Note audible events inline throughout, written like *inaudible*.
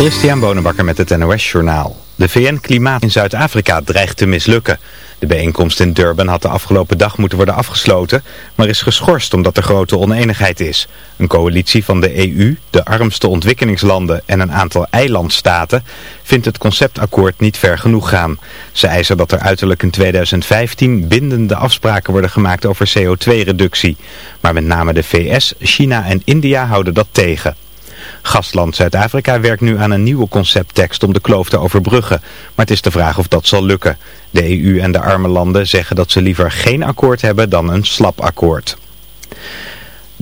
Christian Bonenbakker met het NOS Journaal. De VN-klimaat in Zuid-Afrika dreigt te mislukken. De bijeenkomst in Durban had de afgelopen dag moeten worden afgesloten, maar is geschorst omdat er grote oneenigheid is. Een coalitie van de EU, de armste ontwikkelingslanden en een aantal eilandstaten vindt het conceptakkoord niet ver genoeg gaan. Ze eisen dat er uiterlijk in 2015 bindende afspraken worden gemaakt over CO2-reductie. Maar met name de VS, China en India houden dat tegen. Gastland Zuid-Afrika werkt nu aan een nieuwe concepttekst om de kloof te overbruggen. Maar het is de vraag of dat zal lukken. De EU en de arme landen zeggen dat ze liever geen akkoord hebben dan een slap akkoord.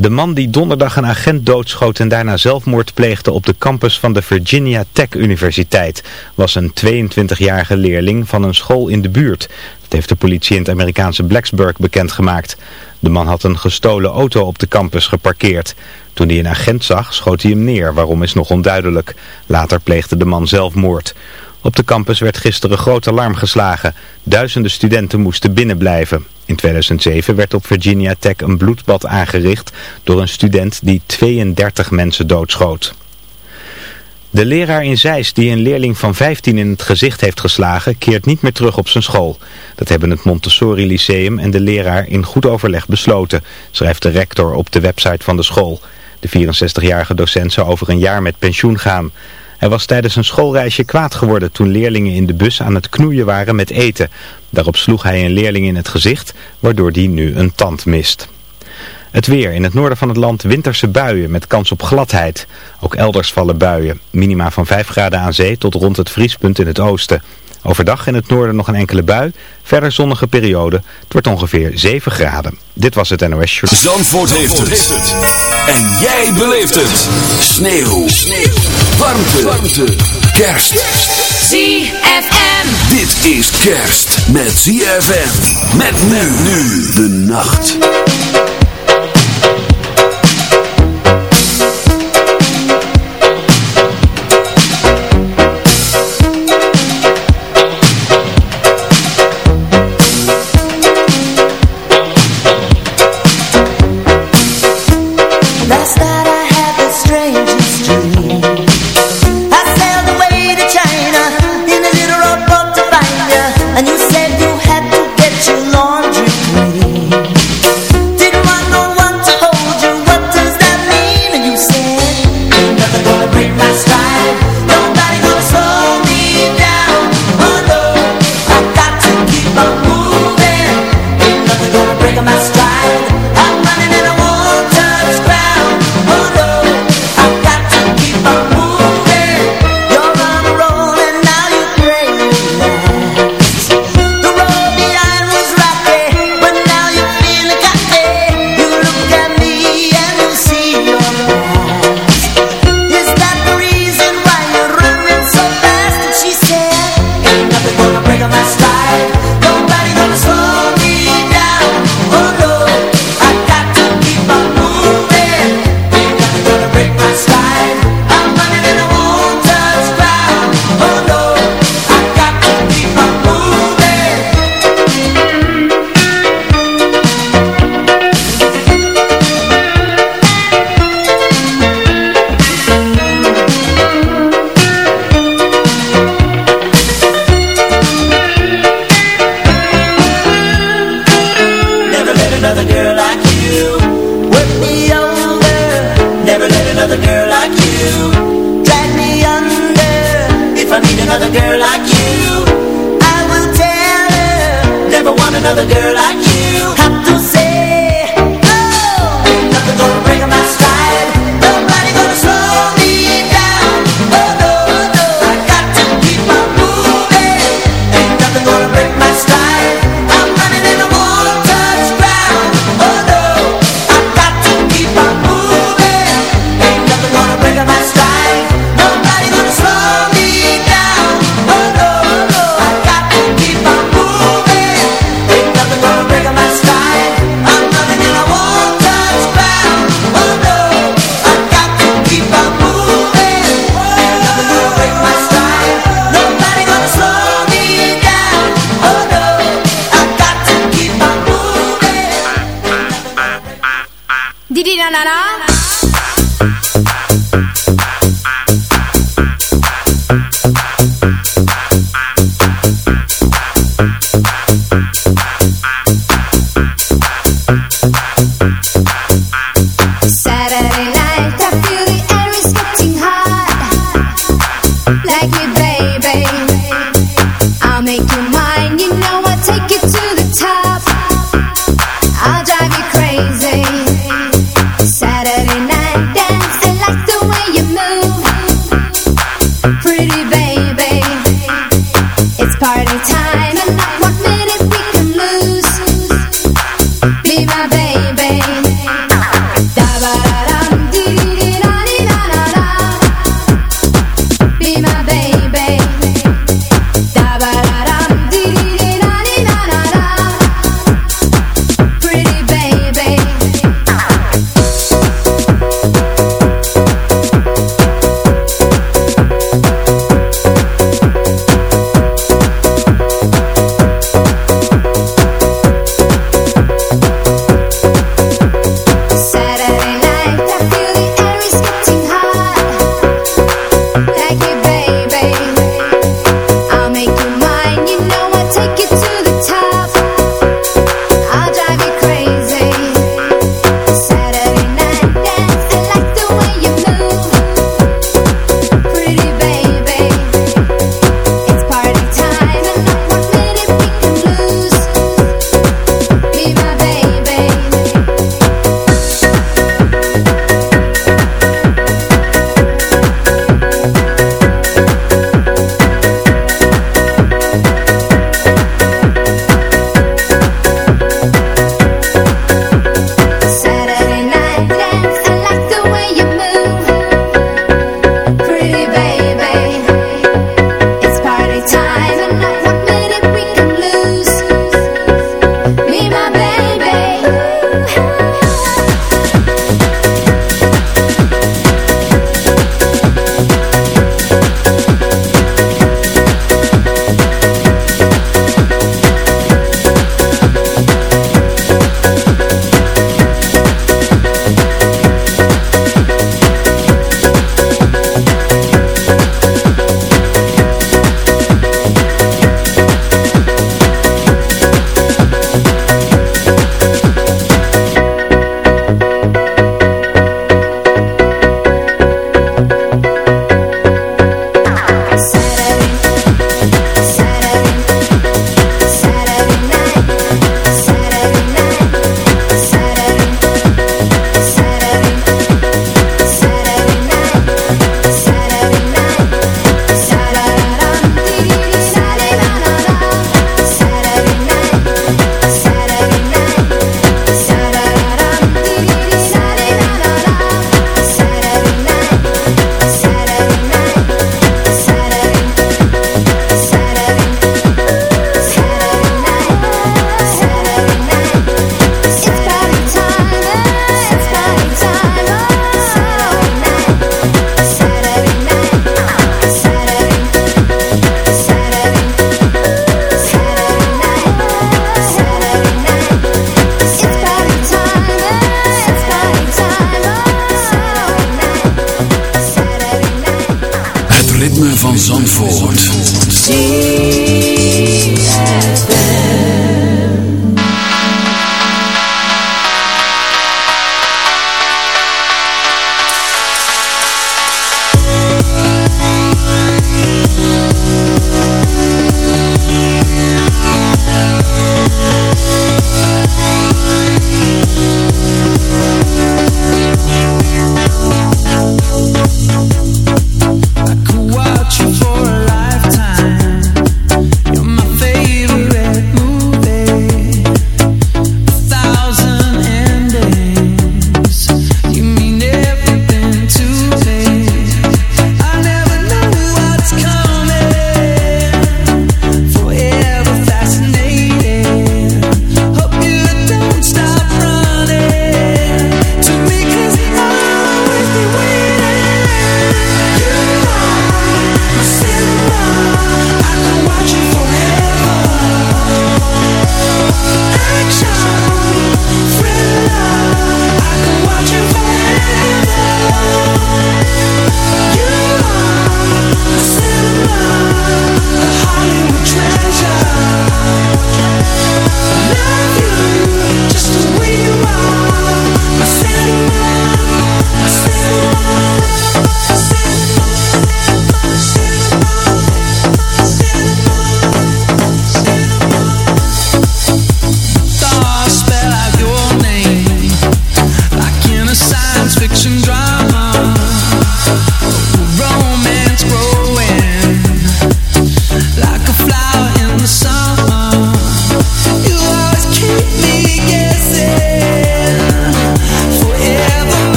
De man die donderdag een agent doodschoot en daarna zelfmoord pleegde op de campus van de Virginia Tech Universiteit was een 22-jarige leerling van een school in de buurt. Dat heeft de politie in het Amerikaanse Blacksburg bekendgemaakt. De man had een gestolen auto op de campus geparkeerd. Toen hij een agent zag, schoot hij hem neer. Waarom is nog onduidelijk. Later pleegde de man zelfmoord. Op de campus werd gisteren groot alarm geslagen. Duizenden studenten moesten binnenblijven. In 2007 werd op Virginia Tech een bloedbad aangericht door een student die 32 mensen doodschoot. De leraar in Zeist die een leerling van 15 in het gezicht heeft geslagen keert niet meer terug op zijn school. Dat hebben het Montessori Lyceum en de leraar in goed overleg besloten, schrijft de rector op de website van de school. De 64-jarige docent zou over een jaar met pensioen gaan. Hij was tijdens een schoolreisje kwaad geworden toen leerlingen in de bus aan het knoeien waren met eten. Daarop sloeg hij een leerling in het gezicht, waardoor die nu een tand mist. Het weer. In het noorden van het land winterse buien met kans op gladheid. Ook elders vallen buien. Minima van 5 graden aan zee tot rond het vriespunt in het oosten. Overdag in het noorden nog een enkele bui. Verder zonnige periode. Het wordt ongeveer 7 graden. Dit was het NOS Show. Zandvoort, heeft, het. En jij beleeft het. Sneeuw. Sneeuw. Warmte. Warmte. Kerst. ZFM. Dit is kerst met ZFM. Met men nu de nacht.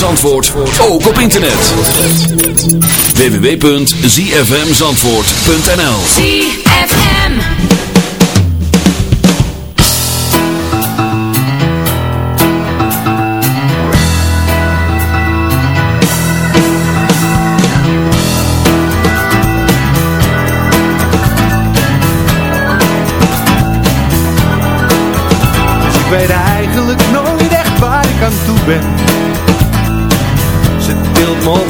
Zandvoort ook op internet. www.zfmzandvoort.nl ZFM Dus ik weet eigenlijk nooit echt waar ik aan toe ben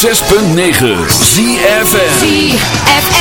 106.9 ZFM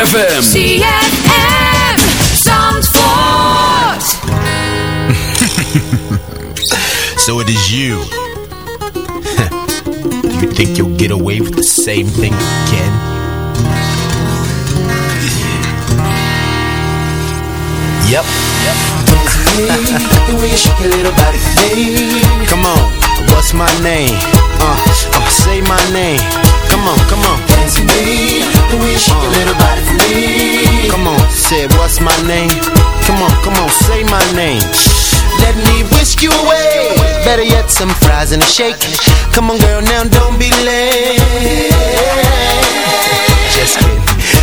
ZFM. ZFM. Zandvoort. *laughs* so it is you. *laughs* you think you'll get away with the same thing again? Yep. Yep. the way you shake your little body, Come on, what's my name? Uh, uh, say my name. Come on, come on. Dance with me, the way you shake uh, your little body for me. Come on, say what's my name? Come on, come on, say my name. Let me whisk you away. Better yet, some fries and a shake. Come on, girl, now don't be late. Just kidding.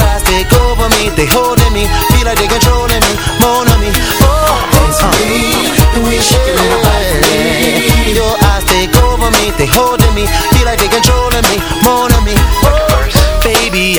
take over me They holding me, feel like they controlling me More on me, oh Dance with me, the way you shake your body. Your eyes take over me They holding me, feel like they controlling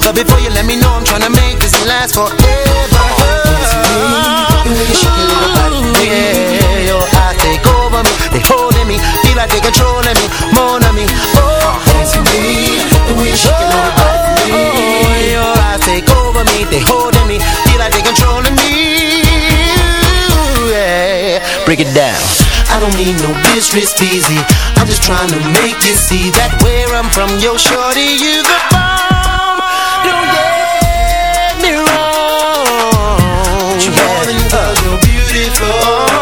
but before you let me know, I'm trying to make this last forever. Yeah, your eyes take over me, they holding me, feel like they controlling me, more than me. Oh, me, shake it, oh, your eyes take over me, they holding me, feel like they controlling me. Yeah, break it down. I don't need no business easy. I'm just trying to make you see that where I'm from, yo, shorty, you the bomb. Oh.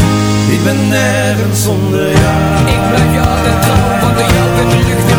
Ik ben nergens zonder jou. Ik blijf je altijd trouw, want door jou werd de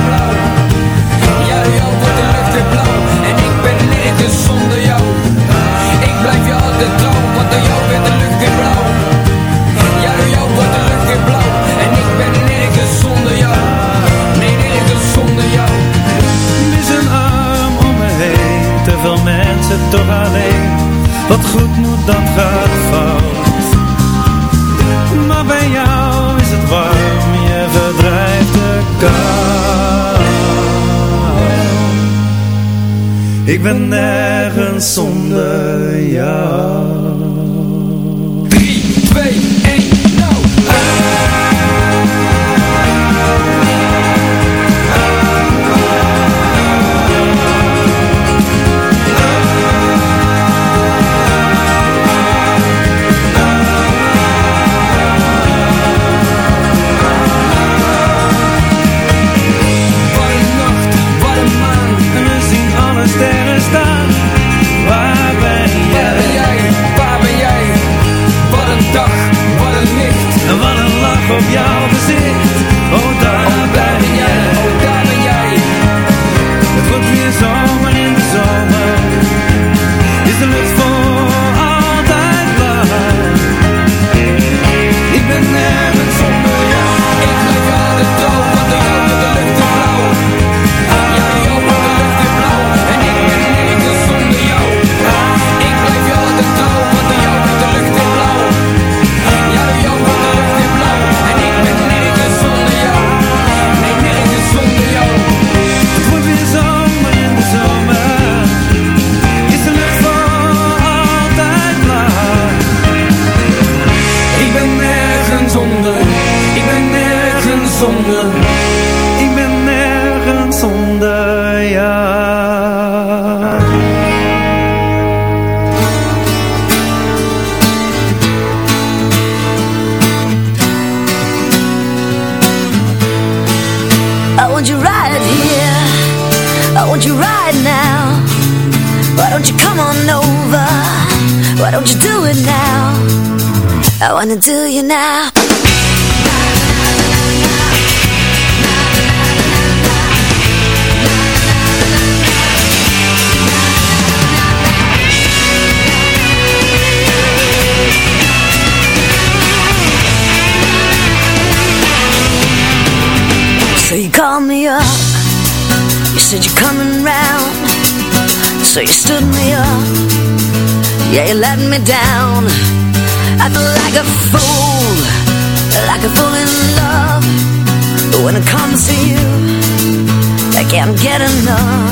Yeah, you let me down. I feel like a fool. Like a fool in love. But when it comes to you, I can't get enough.